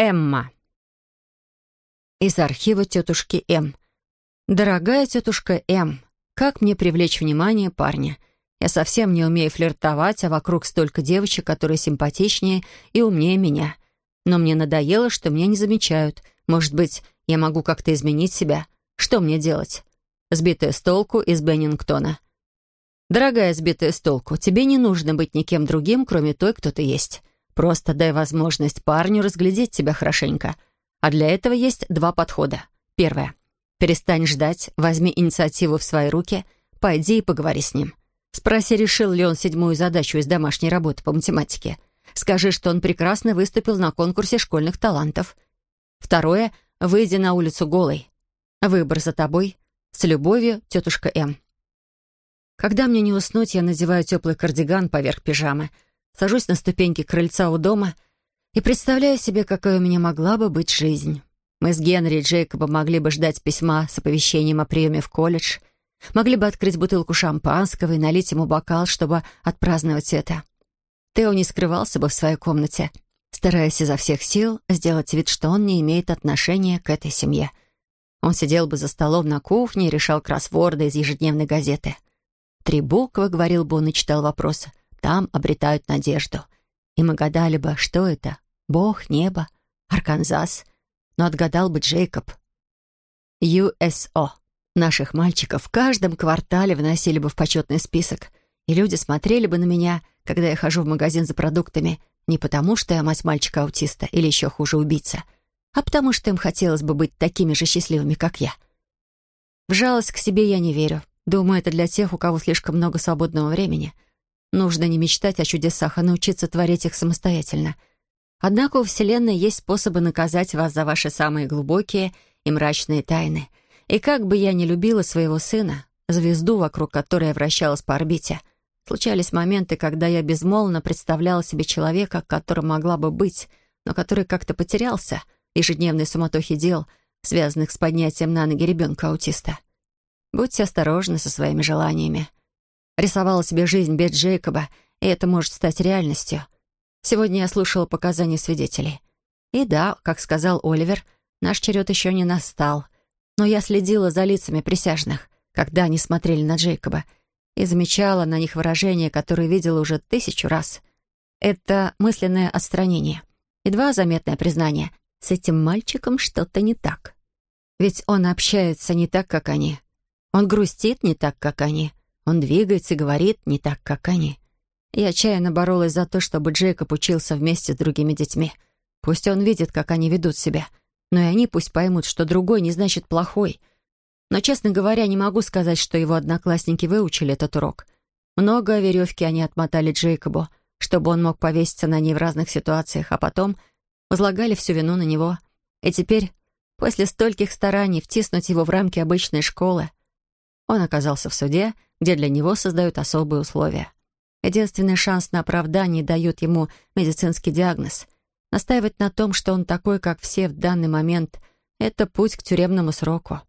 Эмма. Из архива тетушки М. «Дорогая тетушка М, как мне привлечь внимание парня? Я совсем не умею флиртовать, а вокруг столько девочек, которые симпатичнее и умнее меня. Но мне надоело, что меня не замечают. Может быть, я могу как-то изменить себя? Что мне делать?» Сбитая с толку из Беннингтона. «Дорогая сбитая с толку, тебе не нужно быть никем другим, кроме той, кто ты есть. Просто дай возможность парню разглядеть тебя хорошенько. А для этого есть два подхода. Первое. Перестань ждать, возьми инициативу в свои руки, пойди и поговори с ним. Спроси, решил ли он седьмую задачу из домашней работы по математике. Скажи, что он прекрасно выступил на конкурсе школьных талантов. Второе — выйди на улицу голой. Выбор за тобой. С любовью, тетушка М. Когда мне не уснуть, я надеваю теплый кардиган поверх пижамы, сажусь на ступеньки крыльца у дома и представляю себе, какой у меня могла бы быть жизнь. Мы с Генри и Джейкобом могли бы ждать письма с оповещением о приеме в колледж, могли бы открыть бутылку шампанского и налить ему бокал, чтобы отпраздновать это. Тео не скрывался бы в своей комнате, стараясь изо всех сил сделать вид, что он не имеет отношения к этой семье. Он сидел бы за столом на кухне и решал кроссворды из ежедневной газеты. «Три буквы», — говорил бы он и читал вопросы, — «там обретают надежду». И мы гадали бы, что это? Бог, небо, Арканзас — но отгадал бы Джейкоб. USO. Наших мальчиков в каждом квартале вносили бы в почетный список, и люди смотрели бы на меня, когда я хожу в магазин за продуктами, не потому, что я мать мальчика-аутиста или еще хуже убийца, а потому что им хотелось бы быть такими же счастливыми, как я. В жалость к себе я не верю. Думаю, это для тех, у кого слишком много свободного времени. Нужно не мечтать о чудесах, а научиться творить их самостоятельно — Однако у Вселенной есть способы наказать вас за ваши самые глубокие и мрачные тайны. И как бы я ни любила своего сына, звезду, вокруг которой я вращалась по орбите, случались моменты, когда я безмолвно представляла себе человека, которым могла бы быть, но который как-то потерялся в ежедневной суматохе дел, связанных с поднятием на ноги ребенка-аутиста. Будьте осторожны со своими желаниями. Рисовала себе жизнь без Джейкоба, и это может стать реальностью — Сегодня я слушала показания свидетелей. И да, как сказал Оливер, наш черед еще не настал. Но я следила за лицами присяжных, когда они смотрели на Джейкоба, и замечала на них выражения, которые видела уже тысячу раз. Это мысленное отстранение. Едва заметное признание. С этим мальчиком что-то не так. Ведь он общается не так, как они. Он грустит не так, как они. Он двигается и говорит не так, как они. Я отчаянно боролась за то, чтобы Джейкоб учился вместе с другими детьми. Пусть он видит, как они ведут себя. Но и они пусть поймут, что другой не значит плохой. Но, честно говоря, не могу сказать, что его одноклассники выучили этот урок. Много веревки они отмотали Джейкобу, чтобы он мог повеситься на ней в разных ситуациях, а потом возлагали всю вину на него. И теперь, после стольких стараний втиснуть его в рамки обычной школы, он оказался в суде, где для него создают особые условия. Единственный шанс на оправдание дает ему медицинский диагноз. Настаивать на том, что он такой, как все в данный момент, это путь к тюремному сроку.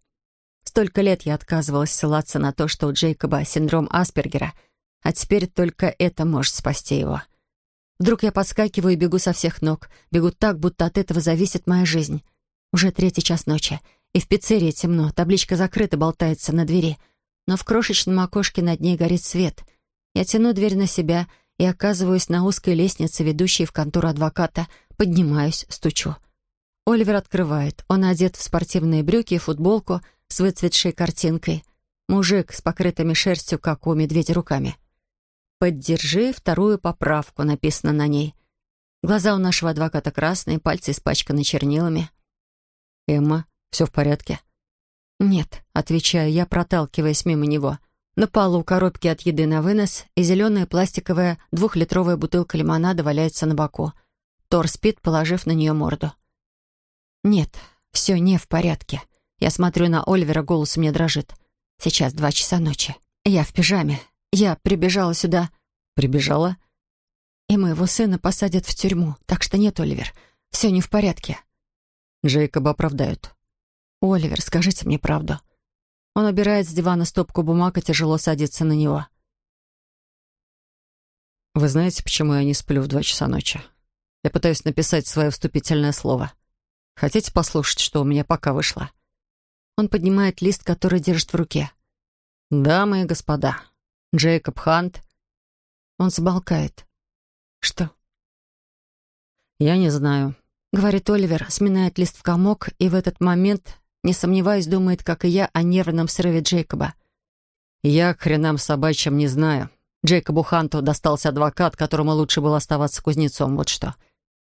Столько лет я отказывалась ссылаться на то, что у Джейкоба синдром Аспергера, а теперь только это может спасти его. Вдруг я подскакиваю и бегу со всех ног. Бегу так, будто от этого зависит моя жизнь. Уже третий час ночи, и в пиццерии темно, табличка закрыта, болтается на двери. Но в крошечном окошке над ней горит свет — я тяну дверь на себя и оказываюсь на узкой лестнице, ведущей в контору адвоката. Поднимаюсь, стучу. Оливер открывает. Он одет в спортивные брюки и футболку с выцветшей картинкой. Мужик с покрытыми шерстью, как у медведя, руками. «Поддержи вторую поправку», написано на ней. Глаза у нашего адвоката красные, пальцы испачканы чернилами. «Эмма, все в порядке?» «Нет», — отвечаю я, проталкиваясь мимо него. На полу коробки от еды на вынос и зеленая пластиковая двухлитровая бутылка лимонада валяется на боку. Тор спит, положив на нее морду. «Нет, все не в порядке. Я смотрю на Оливера, голос мне дрожит. Сейчас два часа ночи. Я в пижаме. Я прибежала сюда». «Прибежала?» «И моего сына посадят в тюрьму, так что нет, Оливер. Все не в порядке». Джейкоба оправдают. «Оливер, скажите мне правду. Он убирает с дивана стопку бумаг и тяжело садится на него. «Вы знаете, почему я не сплю в два часа ночи? Я пытаюсь написать свое вступительное слово. Хотите послушать, что у меня пока вышло?» Он поднимает лист, который держит в руке. «Дамы и господа, Джейкоб Хант...» Он замолкает. «Что?» «Я не знаю», — говорит Оливер, сминает лист в комок, и в этот момент, не сомневаясь, думает, как и я, о нервном срыве Джейкоба. «Я к хренам собачьим не знаю. Джейкобу Ханту достался адвокат, которому лучше было оставаться кузнецом, вот что.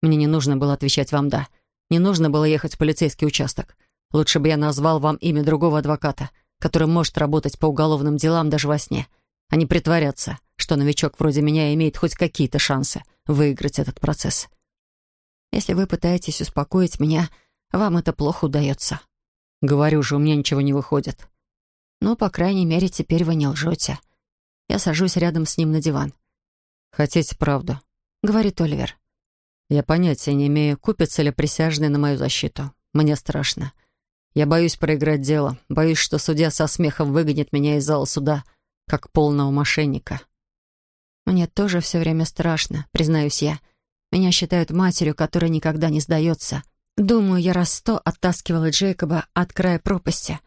Мне не нужно было отвечать вам «да». Не нужно было ехать в полицейский участок. Лучше бы я назвал вам имя другого адвоката, который может работать по уголовным делам даже во сне, а не притворяться, что новичок вроде меня имеет хоть какие-то шансы выиграть этот процесс. Если вы пытаетесь успокоить меня, вам это плохо удается. Говорю же, у меня ничего не выходит. Ну, по крайней мере, теперь вы не лжете. Я сажусь рядом с ним на диван. «Хотите правду?» — говорит Оливер. «Я понятия не имею, купятся ли присяжные на мою защиту. Мне страшно. Я боюсь проиграть дело. Боюсь, что судья со смехом выгонит меня из зала суда, как полного мошенника». «Мне тоже все время страшно, признаюсь я. Меня считают матерью, которая никогда не сдается. Думаю, я раз сто оттаскивала Джейкоба от края пропасти.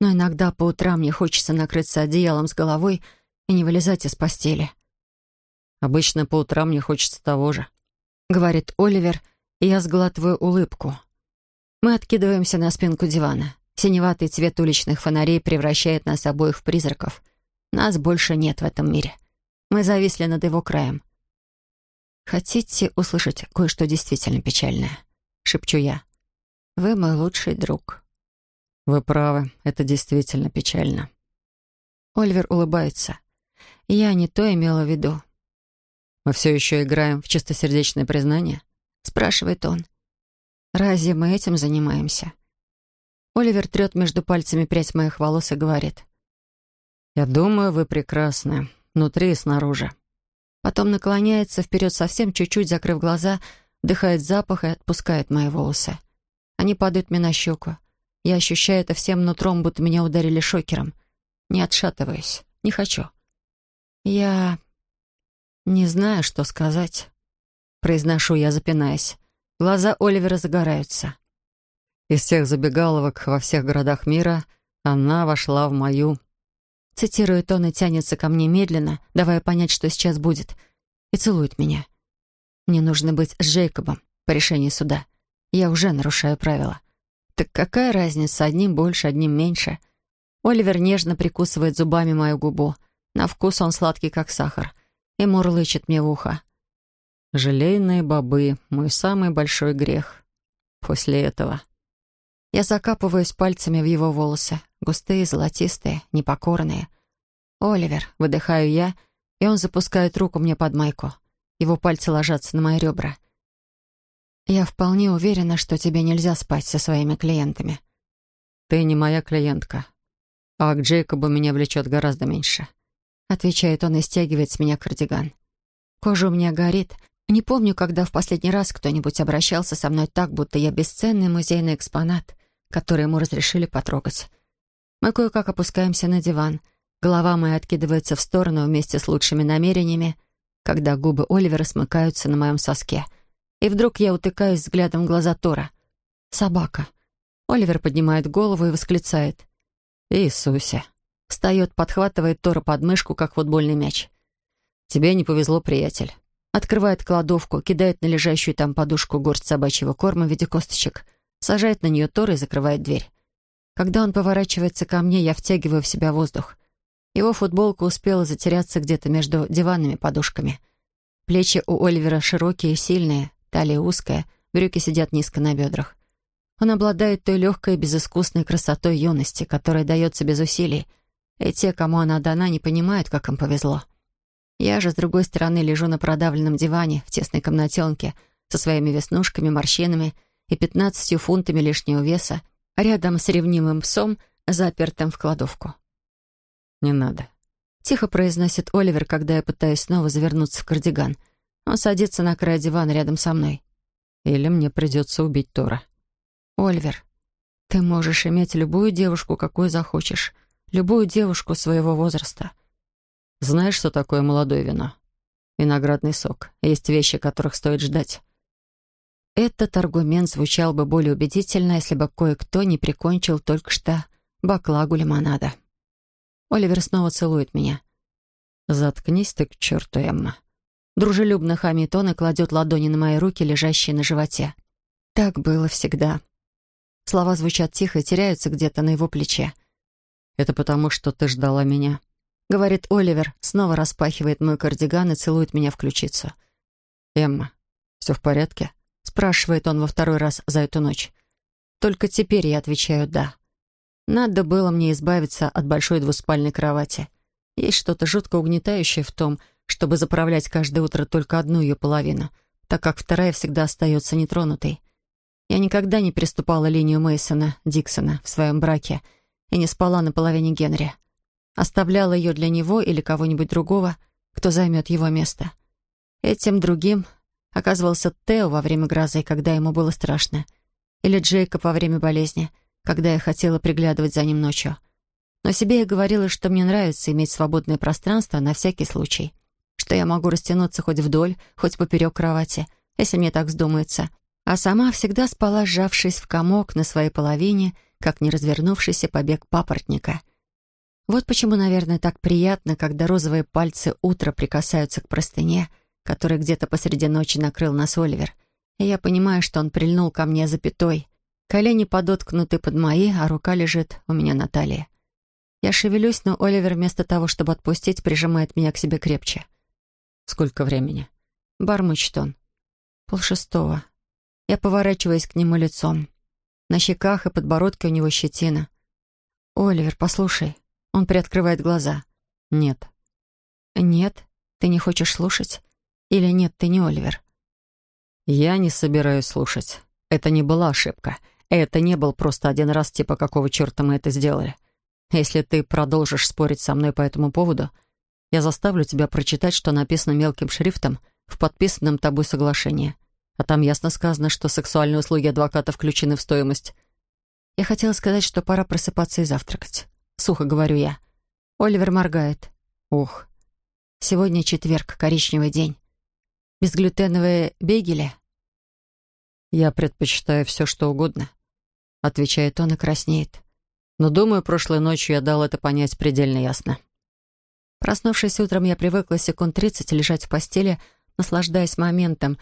Но иногда по утрам мне хочется накрыться одеялом с головой и не вылезать из постели. «Обычно по утрам мне хочется того же», — говорит Оливер, и я сглатываю улыбку. Мы откидываемся на спинку дивана. Синеватый цвет уличных фонарей превращает нас обоих в призраков. Нас больше нет в этом мире. Мы зависли над его краем. «Хотите услышать кое-что действительно печальное?» — шепчу я. «Вы мой лучший друг». «Вы правы, это действительно печально». Оливер улыбается. Я не то имела в виду. «Мы все еще играем в чистосердечное признание?» — спрашивает он. «Разве мы этим занимаемся?» Оливер трет между пальцами прядь моих волос и говорит. «Я думаю, вы прекрасны, внутри и снаружи». Потом наклоняется вперед совсем чуть-чуть, закрыв глаза, вдыхает запах и отпускает мои волосы. Они падают мне на щеку. Я ощущаю это всем нутром, будто меня ударили шокером. Не отшатываюсь. Не хочу. «Я не знаю, что сказать», — произношу я, запинаясь. Глаза Оливера загораются. «Из всех забегаловок во всех городах мира она вошла в мою...» Цитирует он и тянется ко мне медленно, давая понять, что сейчас будет, и целует меня. Мне нужно быть с Джейкобом по решению суда. Я уже нарушаю правила. Так какая разница, одним больше, одним меньше? Оливер нежно прикусывает зубами мою губу — на вкус он сладкий, как сахар. И мурлычет мне в ухо. «Желейные бобы — мой самый большой грех. После этого...» Я закапываюсь пальцами в его волосы. Густые, золотистые, непокорные. «Оливер», — выдыхаю я, и он запускает руку мне под майку. Его пальцы ложатся на мои ребра. «Я вполне уверена, что тебе нельзя спать со своими клиентами». «Ты не моя клиентка. А к Джейкобу меня влечет гораздо меньше. — отвечает он и стягивает с меня кардиган. Кожа у меня горит. Не помню, когда в последний раз кто-нибудь обращался со мной так, будто я бесценный музейный экспонат, который ему разрешили потрогать. Мы кое-как опускаемся на диван. Голова моя откидывается в сторону вместе с лучшими намерениями, когда губы Оливера смыкаются на моем соске. И вдруг я утыкаюсь взглядом в глаза Тора. «Собака». Оливер поднимает голову и восклицает. «Иисусе!» Встает, подхватывает Тора под мышку, как футбольный мяч. «Тебе не повезло, приятель». Открывает кладовку, кидает на лежащую там подушку горсть собачьего корма в виде косточек, сажает на нее Тора и закрывает дверь. Когда он поворачивается ко мне, я втягиваю в себя воздух. Его футболка успела затеряться где-то между диванными подушками. Плечи у Оливера широкие и сильные, талия узкая, брюки сидят низко на бедрах. Он обладает той легкой, безыскусной красотой юности, которая дается без усилий, и те, кому она дана, не понимают, как им повезло. Я же, с другой стороны, лежу на продавленном диване в тесной комнатенке со своими веснушками, морщинами и пятнадцатью фунтами лишнего веса, рядом с ревнивым псом, запертым в кладовку. «Не надо», — тихо произносит Оливер, когда я пытаюсь снова завернуться в кардиган. Он садится на край дивана рядом со мной. «Или мне придется убить Тора». «Оливер, ты можешь иметь любую девушку, какую захочешь, любую девушку своего возраста. Знаешь, что такое молодое вино? Виноградный сок. Есть вещи, которых стоит ждать. этот аргумент звучал бы более убедительно, если бы кое-кто не прикончил только что баклагу лимонада. Оливер снова целует меня. «Заткнись ты к черту, Эмма». Дружелюбно хамит он и кладет ладони на мои руки, лежащие на животе. Так было всегда. Слова звучат тихо и теряются где-то на его плече. «Это потому, что ты ждала меня», — говорит Оливер, снова распахивает мой кардиган и целует меня в ключицу. «Эмма, все в порядке?» — спрашивает он во второй раз за эту ночь. Только теперь я отвечаю «да». Надо было мне избавиться от большой двуспальной кровати. Есть что-то жутко угнетающее в том, чтобы заправлять каждое утро только одну ее половину, так как вторая всегда остается нетронутой. Я никогда не приступала линию Мейсона Диксона в своем браке и не спала на половине Генри. Оставляла ее для него или кого-нибудь другого, кто займет его место. Этим другим оказывался Тео во время грозы, когда ему было страшно, или Джейкоб во время болезни, когда я хотела приглядывать за ним ночью. Но себе я говорила, что мне нравится иметь свободное пространство на всякий случай, что я могу растянуться хоть вдоль, хоть поперек кровати, если мне так вздумается, а сама всегда спала, сжавшись в комок на своей половине, как не развернувшийся побег папоротника. Вот почему, наверное, так приятно, когда розовые пальцы утра прикасаются к простыне, которой где-то посреди ночи накрыл нас Оливер, и я понимаю, что он прильнул ко мне запятой. Колени подоткнуты под мои, а рука лежит у меня на талии. Я шевелюсь, но Оливер вместо того, чтобы отпустить, прижимает меня к себе крепче. «Сколько времени?» Бормочет он. Полшестого. Я поворачиваюсь к нему лицом. На щеках и подбородке у него щетина. «Оливер, послушай». Он приоткрывает глаза. «Нет». «Нет? Ты не хочешь слушать? Или нет, ты не Оливер?» «Я не собираюсь слушать. Это не была ошибка. Это не был просто один раз, типа, какого черта мы это сделали. Если ты продолжишь спорить со мной по этому поводу, я заставлю тебя прочитать, что написано мелким шрифтом в подписанном тобой соглашении. А там ясно сказано, что сексуальные услуги адвоката включены в стоимость. Я хотела сказать, что пора просыпаться и завтракать. Сухо говорю я. Оливер моргает. Ух. Сегодня четверг, коричневый день. Безглютеновые бегели? Я предпочитаю все, что угодно. Отвечает он и краснеет. Но, думаю, прошлой ночью я дал это понять предельно ясно. Проснувшись утром, я привыкла секунд тридцать лежать в постели, наслаждаясь моментом,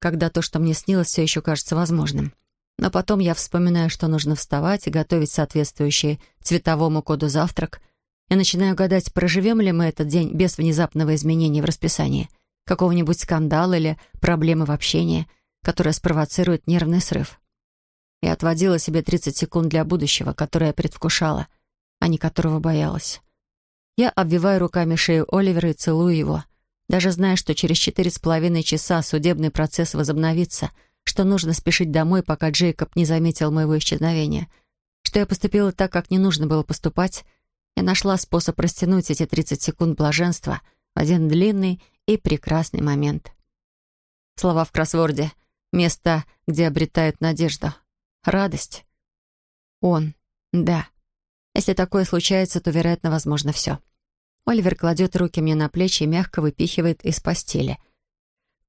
когда то, что мне снилось, все еще кажется возможным. Но потом я вспоминаю, что нужно вставать и готовить соответствующий цветовому коду завтрак, и начинаю гадать, проживем ли мы этот день без внезапного изменения в расписании, какого-нибудь скандала или проблемы в общении, которая спровоцирует нервный срыв. Я отводила себе 30 секунд для будущего, которое я предвкушала, а не которого боялась. Я обвиваю руками шею Оливера и целую его, даже зная, что через четыре с половиной часа судебный процесс возобновится, что нужно спешить домой, пока Джейкоб не заметил моего исчезновения, что я поступила так, как не нужно было поступать, я нашла способ растянуть эти 30 секунд блаженства в один длинный и прекрасный момент. Слова в кроссворде — место, где обретают надежду. Радость. Он. Да. Если такое случается, то, вероятно, возможно все. Оливер кладет руки мне на плечи и мягко выпихивает из постели.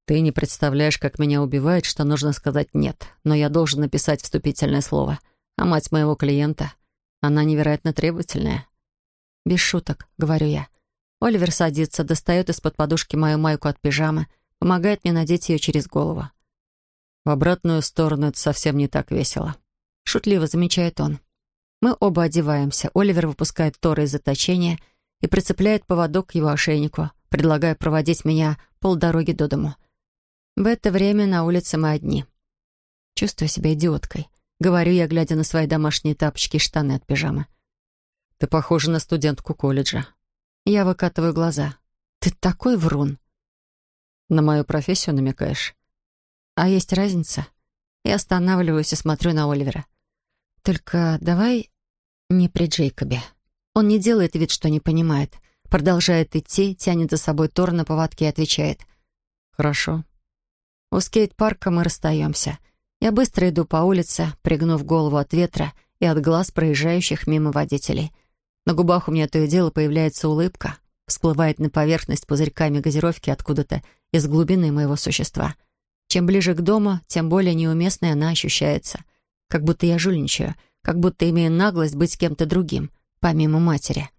«Ты не представляешь, как меня убивает, что нужно сказать «нет», но я должен написать вступительное слово. А мать моего клиента, она невероятно требовательная». «Без шуток», — говорю я. Оливер садится, достает из-под подушки мою майку от пижамы, помогает мне надеть ее через голову. В обратную сторону это совсем не так весело. Шутливо замечает он. Мы оба одеваемся. Оливер выпускает Тора из заточения и прицепляет поводок к его ошейнику, предлагая проводить меня полдороги до дому. В это время на улице мы одни. Чувствую себя идиоткой. Говорю я, глядя на свои домашние тапочки и штаны от пижамы. «Ты похожа на студентку колледжа». Я выкатываю глаза. «Ты такой врун». «На мою профессию намекаешь?» А есть разница? Я останавливаюсь и смотрю на Оливера. Только давай не при Джейкобе. Он не делает вид, что не понимает. Продолжает идти, тянет за собой Тор на поводке и отвечает. «Хорошо». У скейт-парка мы расстаемся. Я быстро иду по улице, пригнув голову от ветра и от глаз проезжающих мимо водителей. На губах у меня то и дело появляется улыбка, всплывает на поверхность пузырьками газировки откуда-то из глубины моего существа — Чем ближе к дому, тем более неуместной она ощущается. Как будто я жульничаю, как будто имею наглость быть кем-то другим, помимо матери.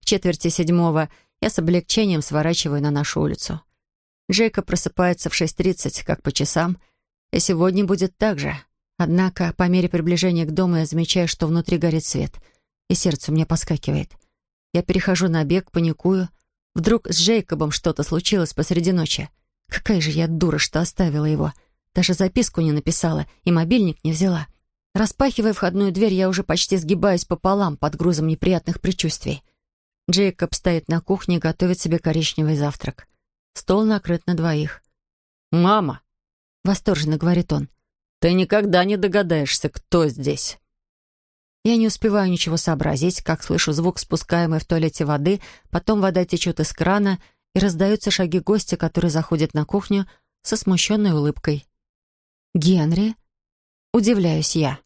В четверти седьмого я с облегчением сворачиваю на нашу улицу. Джейка просыпается в 6.30, как по часам, и сегодня будет так же. Однако, по мере приближения к дому я замечаю, что внутри горит свет, и сердце у меня поскакивает. Я перехожу на бег, паникую. Вдруг с Джейкобом что-то случилось посреди ночи. Какая же я дура, что оставила его. Даже записку не написала и мобильник не взяла. Распахивая входную дверь, я уже почти сгибаюсь пополам под грузом неприятных предчувствий. Джейкоб стоит на кухне и готовит себе коричневый завтрак. Стол накрыт на двоих. «Мама!» — восторженно говорит он. «Ты никогда не догадаешься, кто здесь». Я не успеваю ничего сообразить, как слышу звук спускаемой в туалете воды, потом вода течет из крана, и раздаются шаги гостя, который заходит на кухню со смущенной улыбкой. «Генри?» Удивляюсь я.